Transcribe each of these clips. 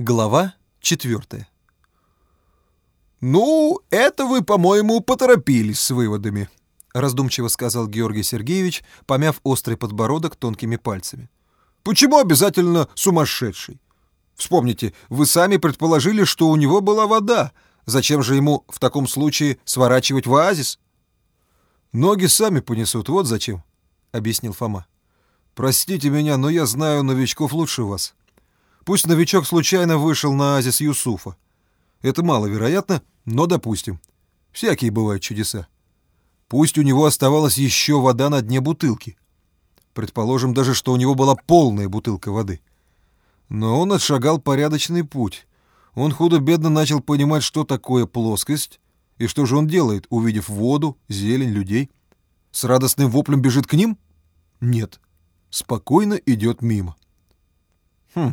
Глава четвертая. «Ну, это вы, по-моему, поторопились с выводами», — раздумчиво сказал Георгий Сергеевич, помяв острый подбородок тонкими пальцами. «Почему обязательно сумасшедший? Вспомните, вы сами предположили, что у него была вода. Зачем же ему в таком случае сворачивать в оазис?» «Ноги сами понесут, вот зачем», — объяснил Фома. «Простите меня, но я знаю новичков лучше вас. Пусть новичок случайно вышел на оазис Юсуфа. Это маловероятно, но допустим. Всякие бывают чудеса. Пусть у него оставалась еще вода на дне бутылки. Предположим даже, что у него была полная бутылка воды. Но он отшагал порядочный путь. Он худо-бедно начал понимать, что такое плоскость, и что же он делает, увидев воду, зелень, людей. С радостным воплем бежит к ним? Нет. Спокойно идет мимо. Хм,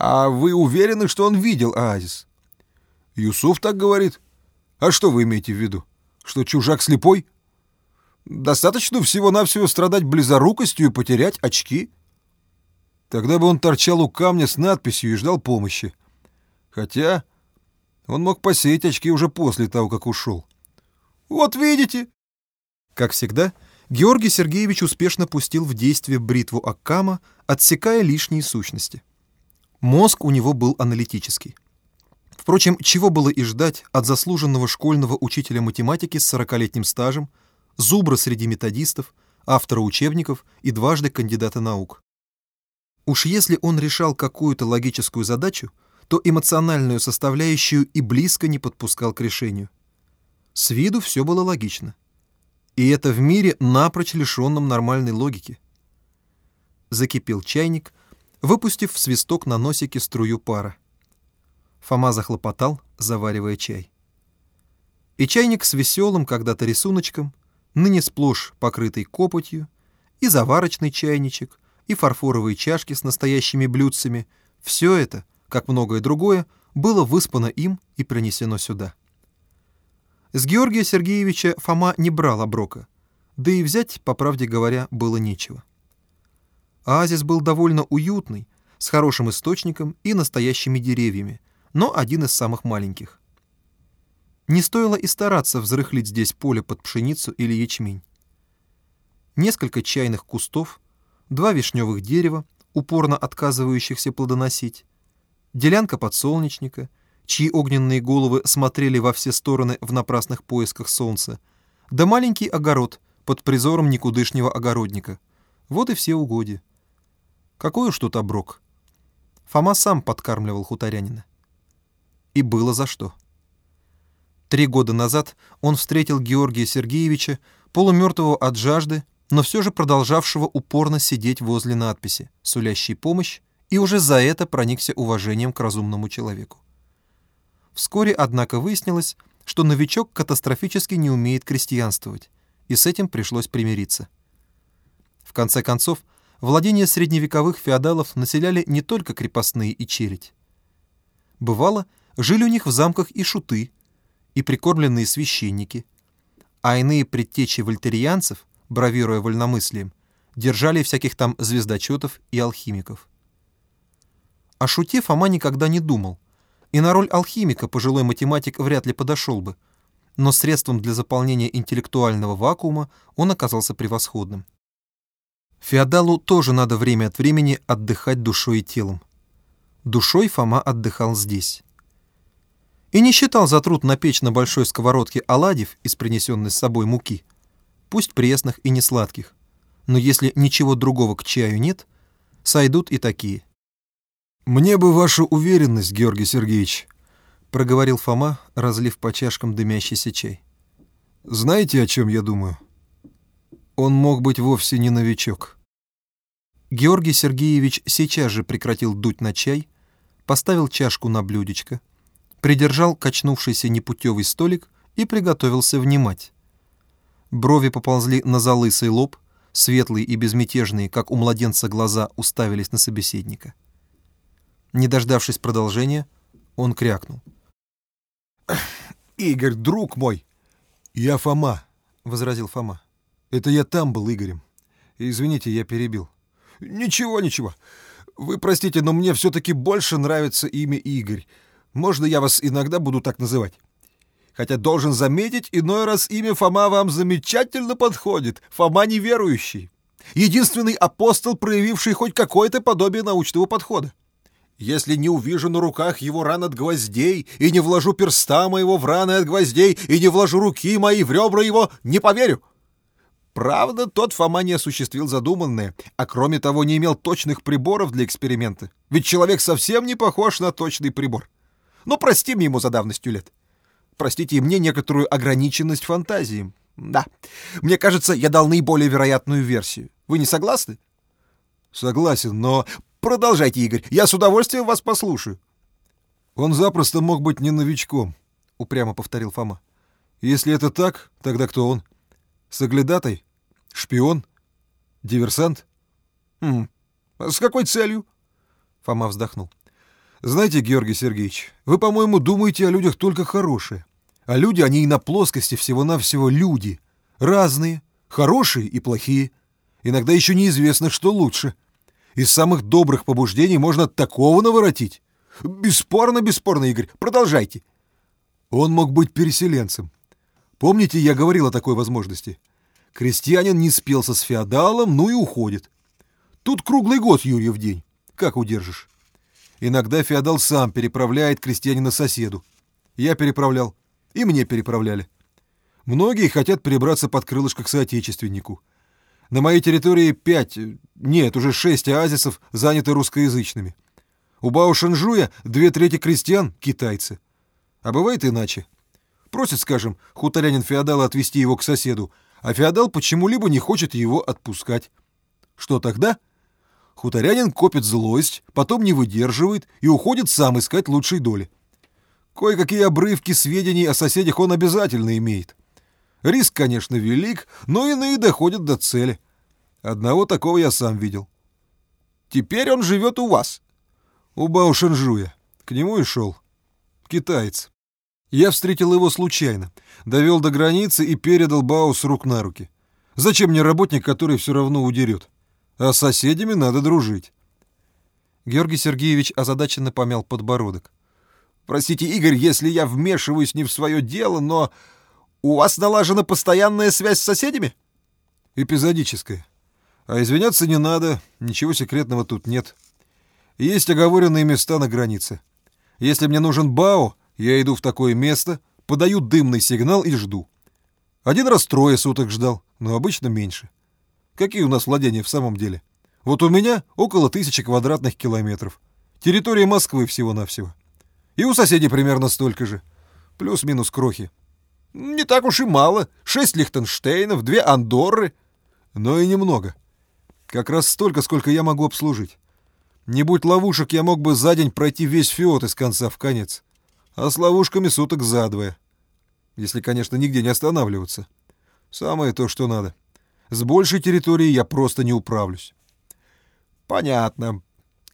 а вы уверены, что он видел оазис? Юсуф так говорит. А что вы имеете в виду? Что чужак слепой? Достаточно всего-навсего страдать близорукостью и потерять очки. Тогда бы он торчал у камня с надписью и ждал помощи. Хотя он мог посеять очки уже после того, как ушел. Вот видите. Как всегда, Георгий Сергеевич успешно пустил в действие бритву Аккама, отсекая лишние сущности. Мозг у него был аналитический. Впрочем, чего было и ждать от заслуженного школьного учителя математики с 40-летним стажем, зубра среди методистов, автора учебников и дважды кандидата наук. Уж если он решал какую-то логическую задачу, то эмоциональную составляющую и близко не подпускал к решению. С виду все было логично. И это в мире напрочь лишенном нормальной логики. Закипел чайник, выпустив в свисток на носике струю пара. Фома захлопотал, заваривая чай. И чайник с веселым когда-то рисуночком, ныне сплошь покрытый копотью, и заварочный чайничек, и фарфоровые чашки с настоящими блюдцами — все это, как многое другое, было выспано им и принесено сюда. С Георгия Сергеевича Фома не брал оброка, да и взять, по правде говоря, было нечего. Оазис был довольно уютный, с хорошим источником и настоящими деревьями, но один из самых маленьких. Не стоило и стараться взрыхлить здесь поле под пшеницу или ячмень. Несколько чайных кустов, два вишневых дерева, упорно отказывающихся плодоносить, делянка подсолнечника, чьи огненные головы смотрели во все стороны в напрасных поисках солнца, да маленький огород под призором никудышнего огородника. Вот и все угодья. Какой уж тут оброк. Фома сам подкармливал хуторянина. И было за что. Три года назад он встретил Георгия Сергеевича, полумертвого от жажды, но все же продолжавшего упорно сидеть возле надписи, сулящей помощь, и уже за это проникся уважением к разумному человеку. Вскоре, однако, выяснилось, что новичок катастрофически не умеет крестьянствовать, и с этим пришлось примириться. В конце концов, владения средневековых феодалов населяли не только крепостные и челядь. Бывало, жили у них в замках и шуты, и прикормленные священники, а иные предтечи вольтерианцев, бравируя вольномыслием, держали всяких там звездочетов и алхимиков. О шуте Фома никогда не думал, и на роль алхимика пожилой математик вряд ли подошел бы, но средством для заполнения интеллектуального вакуума он оказался превосходным. Феодалу тоже надо время от времени отдыхать душой и телом. Душой Фома отдыхал здесь. И не считал за труд напечь на большой сковородке оладьев из принесенной с собой муки, пусть пресных и несладких, но если ничего другого к чаю нет, сойдут и такие. «Мне бы вашу уверенность, Георгий Сергеевич», — проговорил Фома, разлив по чашкам дымящийся чай. «Знаете, о чем я думаю? Он мог быть вовсе не новичок». Георгий Сергеевич сейчас же прекратил дуть на чай, поставил чашку на блюдечко, придержал качнувшийся непутевый столик и приготовился внимать. Брови поползли на залысый лоб, светлые и безмятежные, как у младенца глаза, уставились на собеседника. Не дождавшись продолжения, он крякнул. «Игорь, друг мой!» «Я Фома», — возразил Фома. «Это я там был Игорем. Извините, я перебил. «Ничего, ничего. Вы простите, но мне все-таки больше нравится имя Игорь. Можно я вас иногда буду так называть? Хотя должен заметить, иной раз имя Фома вам замечательно подходит. Фома неверующий. Единственный апостол, проявивший хоть какое-то подобие научного подхода. Если не увижу на руках его ран от гвоздей, и не вложу перста моего в раны от гвоздей, и не вложу руки мои в ребра его, не поверю. Правда, тот Фома не осуществил задуманное, а кроме того не имел точных приборов для эксперимента. Ведь человек совсем не похож на точный прибор. Но ну, простим ему за давностью лет простите и мне, некоторую ограниченность фантазии. Да, мне кажется, я дал наиболее вероятную версию. Вы не согласны? Согласен, но продолжайте, Игорь. Я с удовольствием вас послушаю. Он запросто мог быть не новичком, упрямо повторил Фома. Если это так, тогда кто он? Соглядатай? Шпион? Диверсант? Хм. С какой целью? Фома вздохнул. Знаете, Георгий Сергеевич, вы, по-моему, думаете о людях только хорошие. А люди, они и на плоскости всего-навсего люди. Разные, хорошие и плохие. Иногда еще неизвестно, что лучше. Из самых добрых побуждений можно такого наворотить. Бесспорно, бесспорно, Игорь. Продолжайте. Он мог быть переселенцем. Помните, я говорил о такой возможности? Крестьянин не спелся с феодалом, ну и уходит. Тут круглый год Юрьев день. Как удержишь? Иногда феодал сам переправляет крестьянина соседу. Я переправлял. И мне переправляли. Многие хотят перебраться под крылышко к соотечественнику. На моей территории пять, нет, уже шесть оазисов заняты русскоязычными. У Бао-Шанжуя две трети крестьян — китайцы. А бывает иначе. Просит, скажем, хуторянин феодала отвезти его к соседу, а феодал почему-либо не хочет его отпускать. Что тогда? Хуторянин копит злость, потом не выдерживает и уходит сам искать лучшей доли. Кое-какие обрывки сведений о соседях он обязательно имеет. Риск, конечно, велик, но иные доходят до цели. Одного такого я сам видел. Теперь он живет у вас. У Баушенжуя. К нему и шел. Китаец. Я встретил его случайно, довел до границы и передал Бау с рук на руки. Зачем мне работник, который все равно удерет? А с соседями надо дружить. Георгий Сергеевич озадаченно помял подбородок. Простите, Игорь, если я вмешиваюсь не в свое дело, но у вас налажена постоянная связь с соседями? Эпизодическая. А извиняться не надо, ничего секретного тут нет. Есть оговоренные места на границе. Если мне нужен БАО, я иду в такое место, подаю дымный сигнал и жду. Один раз трое суток ждал, но обычно меньше. Какие у нас владения в самом деле? Вот у меня около тысячи квадратных километров. Территория Москвы всего-навсего. И у соседей примерно столько же. Плюс-минус крохи. Не так уж и мало. Шесть Лихтенштейнов, две Андорры. Но и немного. Как раз столько, сколько я могу обслужить. Не будь ловушек, я мог бы за день пройти весь фиот из конца в конец. А с ловушками суток за двое. Если, конечно, нигде не останавливаться. Самое то, что надо. С большей территорией я просто не управлюсь. Понятно.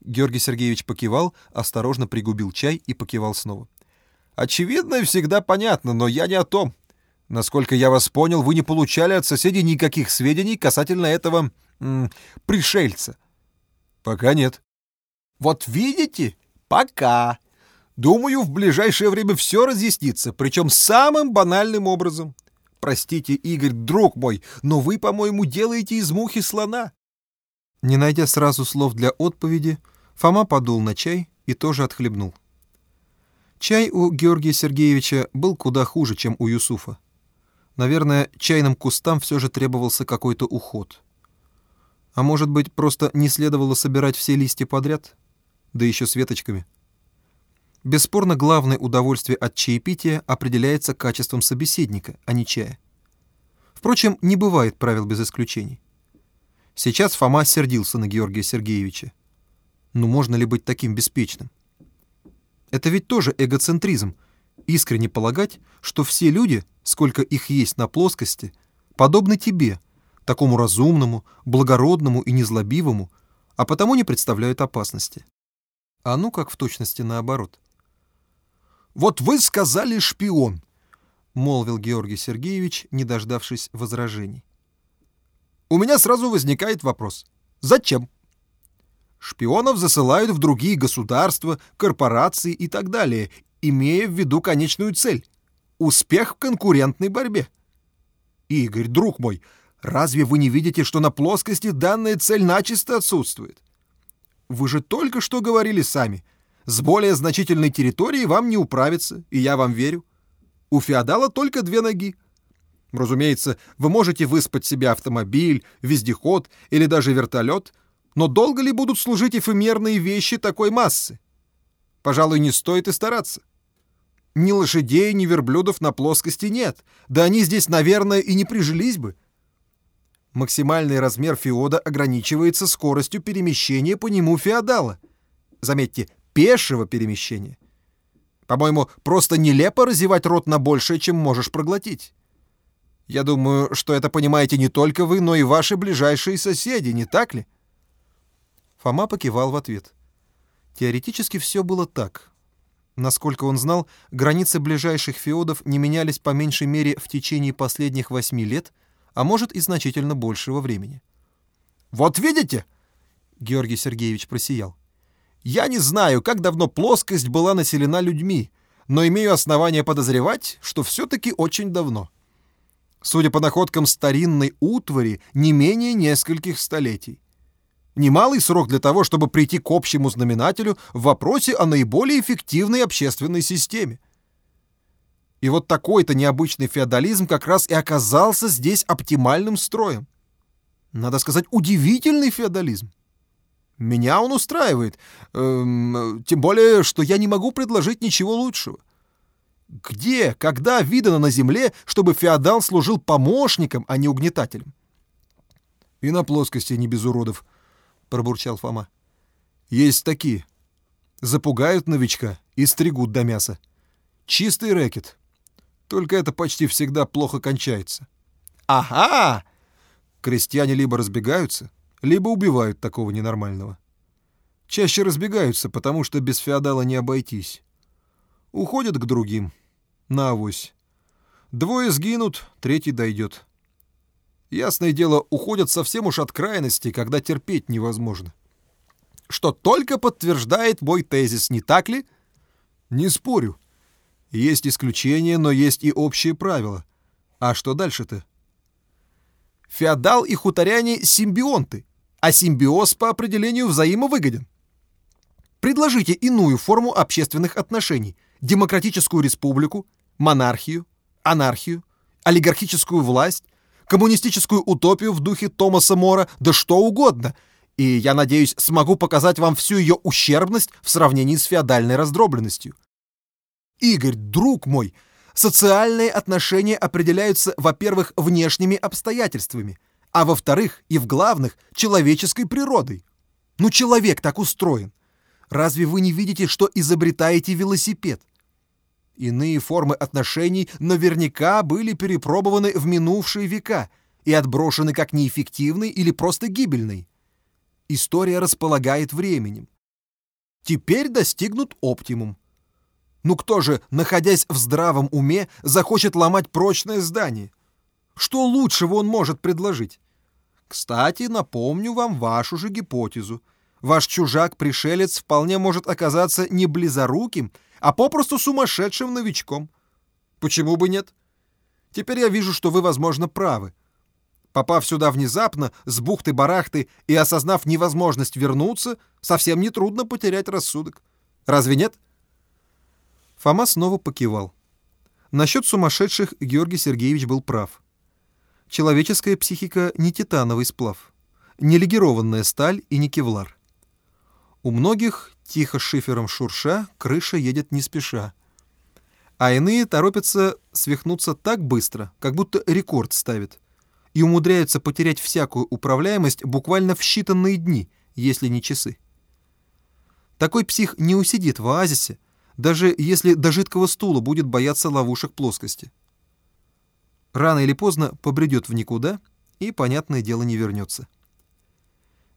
Георгий Сергеевич покивал, осторожно пригубил чай и покивал снова. «Очевидно всегда понятно, но я не о том. Насколько я вас понял, вы не получали от соседей никаких сведений касательно этого... Пришельца». «Пока нет». «Вот видите? Пока. Думаю, в ближайшее время все разъяснится, причем самым банальным образом. Простите, Игорь, друг мой, но вы, по-моему, делаете из мухи слона». Не найдя сразу слов для отповеди, Фома подул на чай и тоже отхлебнул. Чай у Георгия Сергеевича был куда хуже, чем у Юсуфа. Наверное, чайным кустам все же требовался какой-то уход. А может быть, просто не следовало собирать все листья подряд? Да еще с веточками. Бесспорно, главное удовольствие от чаепития определяется качеством собеседника, а не чая. Впрочем, не бывает правил без исключений. Сейчас Фома сердился на Георгия Сергеевича. Ну можно ли быть таким беспечным? Это ведь тоже эгоцентризм. Искренне полагать, что все люди, сколько их есть на плоскости, подобны тебе, такому разумному, благородному и незлобивому, а потому не представляют опасности. А ну как в точности наоборот. «Вот вы сказали шпион», — молвил Георгий Сергеевич, не дождавшись возражений. «У меня сразу возникает вопрос. Зачем?» Шпионов засылают в другие государства, корпорации и так далее, имея в виду конечную цель — успех в конкурентной борьбе. Игорь, друг мой, разве вы не видите, что на плоскости данная цель начисто отсутствует? Вы же только что говорили сами. С более значительной территорией вам не управиться, и я вам верю. У феодала только две ноги. Разумеется, вы можете выспать себе автомобиль, вездеход или даже вертолет, но долго ли будут служить эфемерные вещи такой массы? Пожалуй, не стоит и стараться. Ни лошадей, ни верблюдов на плоскости нет. Да они здесь, наверное, и не прижились бы. Максимальный размер феода ограничивается скоростью перемещения по нему феодала. Заметьте, пешего перемещения. По-моему, просто нелепо разевать рот на большее, чем можешь проглотить. Я думаю, что это понимаете не только вы, но и ваши ближайшие соседи, не так ли? Фома покивал в ответ. Теоретически все было так. Насколько он знал, границы ближайших феодов не менялись по меньшей мере в течение последних восьми лет, а может и значительно большего времени. «Вот видите!» — Георгий Сергеевич просиял. «Я не знаю, как давно плоскость была населена людьми, но имею основания подозревать, что все-таки очень давно. Судя по находкам старинной утвари, не менее нескольких столетий. Немалый срок для того, чтобы прийти к общему знаменателю в вопросе о наиболее эффективной общественной системе. И вот такой-то необычный феодализм как раз и оказался здесь оптимальным строем. Надо сказать, удивительный феодализм. Меня он устраивает, эм, тем более, что я не могу предложить ничего лучшего. Где, когда видано на земле, чтобы феодал служил помощником, а не угнетателем? И на плоскости не без уродов, пробурчал Фома. Есть такие. Запугают новичка и стригут до мяса. Чистый рэкет. Только это почти всегда плохо кончается. Ага! Крестьяне либо разбегаются, либо убивают такого ненормального. Чаще разбегаются, потому что без феодала не обойтись. Уходят к другим. На авось. Двое сгинут, третий дойдет. Ясное дело, уходят совсем уж от крайности, когда терпеть невозможно. Что только подтверждает мой тезис, не так ли? Не спорю. Есть исключения, но есть и общие правила. А что дальше-то? Феодал и хуторяне — симбионты, а симбиоз по определению взаимовыгоден. Предложите иную форму общественных отношений — демократическую республику, монархию, анархию, олигархическую власть, коммунистическую утопию в духе Томаса Мора, да что угодно. И я надеюсь, смогу показать вам всю ее ущербность в сравнении с феодальной раздробленностью. Игорь, друг мой, социальные отношения определяются, во-первых, внешними обстоятельствами, а во-вторых, и в главных, человеческой природой. Ну, человек так устроен. Разве вы не видите, что изобретаете велосипед? Иные формы отношений наверняка были перепробованы в минувшие века и отброшены как неэффективные или просто гибельные. История располагает временем. Теперь достигнут оптимум. Ну кто же, находясь в здравом уме, захочет ломать прочное здание? Что лучшего он может предложить? Кстати, напомню вам вашу же гипотезу. Ваш чужак-пришелец вполне может оказаться не близоруким, а попросту сумасшедшим новичком. Почему бы нет? Теперь я вижу, что вы, возможно, правы. Попав сюда внезапно, с бухты-барахты и осознав невозможность вернуться, совсем нетрудно потерять рассудок. Разве нет? Фома снова покивал. Насчет сумасшедших Георгий Сергеевич был прав. Человеческая психика не титановый сплав, не легированная сталь и не кевлар. У многих Тихо шифером шурша, крыша едет не спеша. А иные торопятся свихнуться так быстро, как будто рекорд ставят. И умудряются потерять всякую управляемость буквально в считанные дни, если не часы. Такой псих не усидит в оазисе, даже если до жидкого стула будет бояться ловушек плоскости. Рано или поздно побредет в никуда и, понятное дело, не вернется.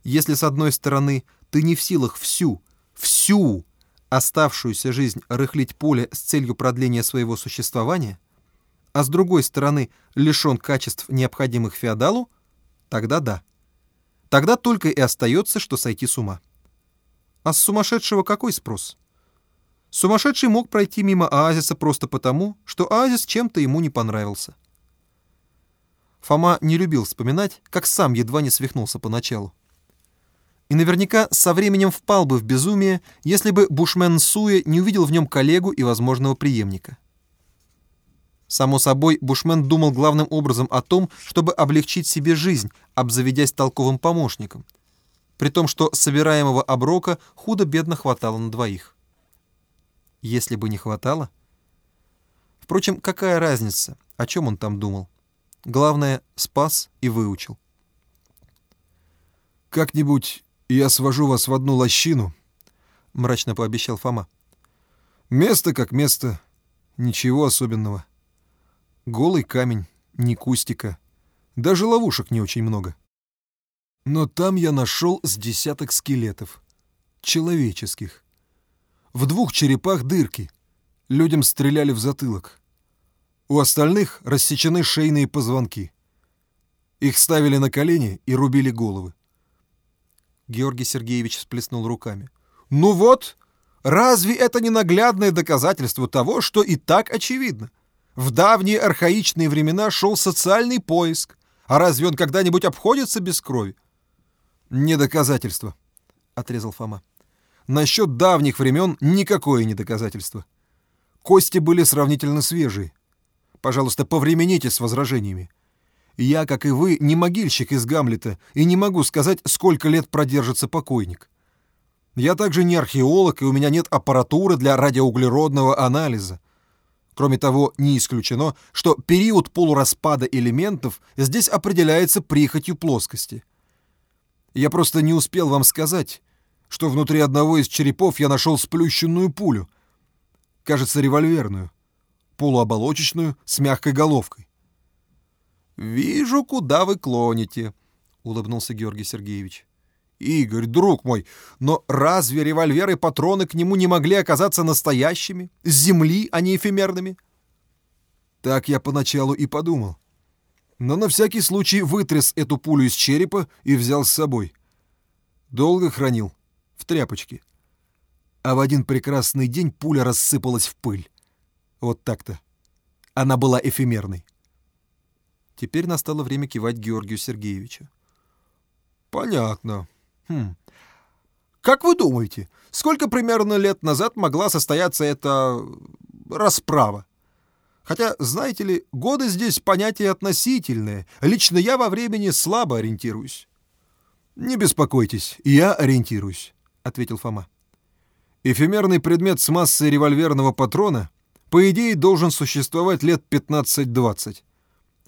Если с одной стороны ты не в силах всю, всю оставшуюся жизнь рыхлить поле с целью продления своего существования, а с другой стороны лишен качеств, необходимых феодалу, тогда да. Тогда только и остается, что сойти с ума. А с сумасшедшего какой спрос? Сумасшедший мог пройти мимо оазиса просто потому, что оазис чем-то ему не понравился. Фома не любил вспоминать, как сам едва не свихнулся поначалу. И наверняка со временем впал бы в безумие, если бы бушмен Суэ не увидел в нем коллегу и возможного преемника. Само собой, бушмен думал главным образом о том, чтобы облегчить себе жизнь, обзаведясь толковым помощником, при том, что собираемого оброка худо-бедно хватало на двоих. Если бы не хватало... Впрочем, какая разница, о чем он там думал? Главное, спас и выучил. «Как-нибудь я свожу вас в одну лощину», — мрачно пообещал Фома. «Место как место, ничего особенного. Голый камень, ни кустика, даже ловушек не очень много. Но там я нашел с десяток скелетов, человеческих. В двух черепах дырки, людям стреляли в затылок. У остальных рассечены шейные позвонки. Их ставили на колени и рубили головы. Георгий Сергеевич всплеснул руками. «Ну вот, разве это не наглядное доказательство того, что и так очевидно? В давние архаичные времена шел социальный поиск, а разве он когда-нибудь обходится без крови?» «Не доказательство», — отрезал Фома. «Насчет давних времен никакое не доказательство. Кости были сравнительно свежие. Пожалуйста, повремените с возражениями. Я, как и вы, не могильщик из Гамлета и не могу сказать, сколько лет продержится покойник. Я также не археолог, и у меня нет аппаратуры для радиоуглеродного анализа. Кроме того, не исключено, что период полураспада элементов здесь определяется прихотью плоскости. Я просто не успел вам сказать, что внутри одного из черепов я нашел сплющенную пулю. Кажется, револьверную. Полуоболочечную, с мягкой головкой. «Вижу, куда вы клоните», — улыбнулся Георгий Сергеевич. «Игорь, друг мой, но разве револьверы и патроны к нему не могли оказаться настоящими, с земли, а не эфемерными?» Так я поначалу и подумал. Но на всякий случай вытряс эту пулю из черепа и взял с собой. Долго хранил, в тряпочке. А в один прекрасный день пуля рассыпалась в пыль. Вот так-то. Она была эфемерной. Теперь настало время кивать Георгию Сергеевичу. «Понятно. Хм. Как вы думаете, сколько примерно лет назад могла состояться эта расправа? Хотя, знаете ли, годы здесь понятие относительное. Лично я во времени слабо ориентируюсь». «Не беспокойтесь, я ориентируюсь», — ответил Фома. «Эфемерный предмет с массой револьверного патрона, по идее, должен существовать лет 15-20.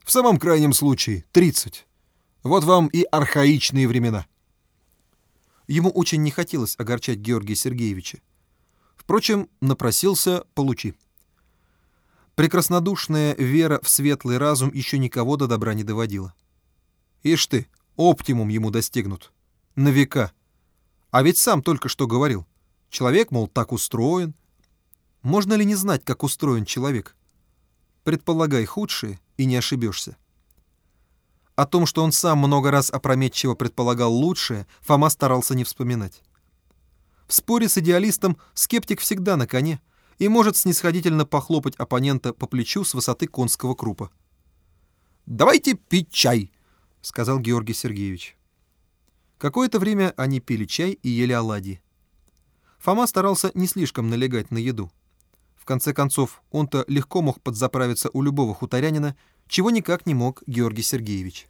В самом крайнем случае 30. Вот вам и архаичные времена. Ему очень не хотелось огорчать Георгия Сергеевича. Впрочем, напросился «получи». Прекраснодушная вера в светлый разум еще никого до добра не доводила. Ишь ты, оптимум ему достигнут. На века. А ведь сам только что говорил. Человек, мол, так устроен. Можно ли не знать, как устроен человек? Предполагай худшее, и не ошибешься. О том, что он сам много раз опрометчиво предполагал лучшее, Фома старался не вспоминать. В споре с идеалистом скептик всегда на коне и может снисходительно похлопать оппонента по плечу с высоты конского крупа. «Давайте пить чай», — сказал Георгий Сергеевич. Какое-то время они пили чай и ели оладьи. Фома старался не слишком налегать на еду конце концов, он-то легко мог подзаправиться у любого хуторянина, чего никак не мог Георгий Сергеевич.